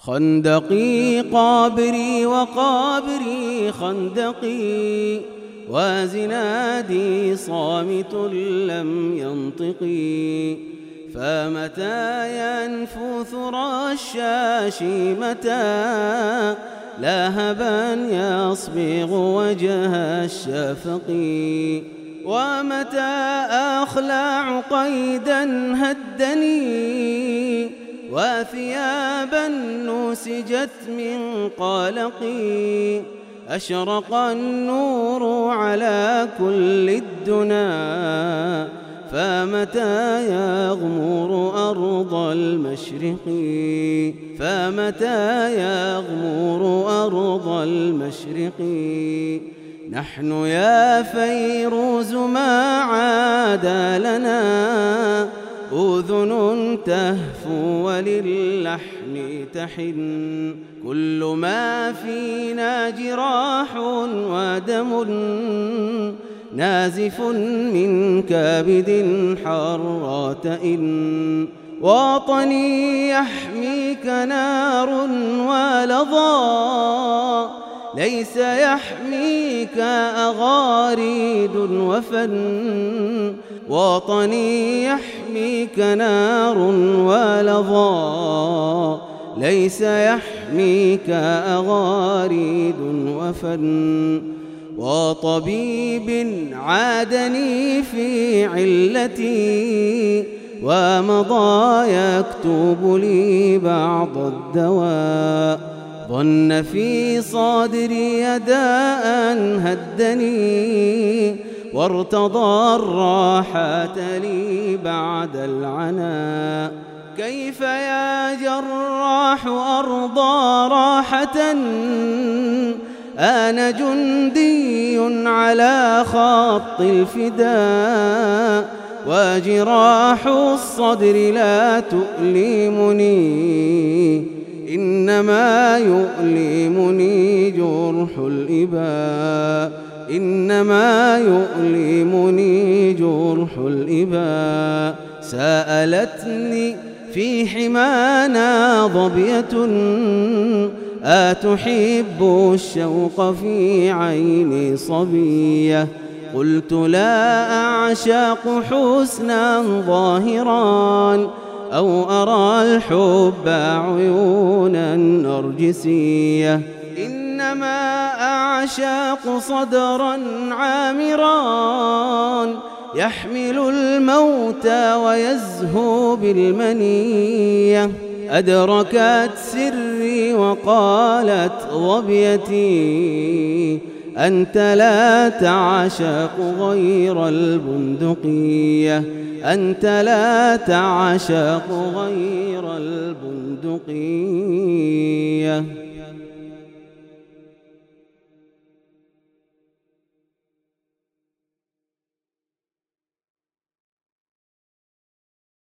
خندقي قابري وقابري خندقي وزنادي صامت لم ينطقي فمتى ينفث الشاش متى لهبا يصبغ وجه الشفق ومتى أخلع قيدا هدني وثيابا نسجت من قلقي أشرق النور على كل الدنا فمتى يغمر أرض المشرق فمتى يغمر أرض المشرق نحن يا فيروز ما عاد لنا أذن تهفو وللحن تحن. كل ما فينا جراح ودم نازف من كبد حرات إن. وطني يحميك نار ولظى. ليس يحميك أغاريد وفن وطني يحميك نار ولظى. ليس يحميك أغاريد وفن وطبيب عادني في علتي. ومضى يكتب لي بعض الدواء. ظن في صدري داء هدني وارتضى الراحة لي بعد العناء. كيف يا جراح أرضى راحة؟ أنا جندي على خط الفداء. وجراح الصدر لا تؤلمني إنما يؤلمني جرح الإباء إنما يؤلمني جرح الإباء. سألتني في حمانا ظبية أتحب الشوق في عيني صبية. قلت لا أعشاق حسنا ظاهرا أو أرى الحب عيونا نرجسية. إنما أعشاق صدرا عامرا يحمل الموت ويزهو بالمنية. أدركت سري وقالت ظبيتي أنت لا تعشق غير البندقية. أنت لا تعشق غير البندقية.